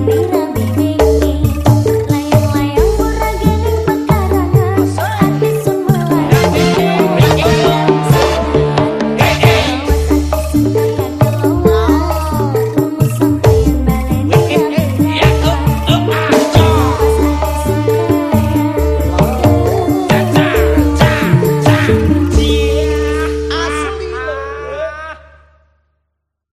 baby.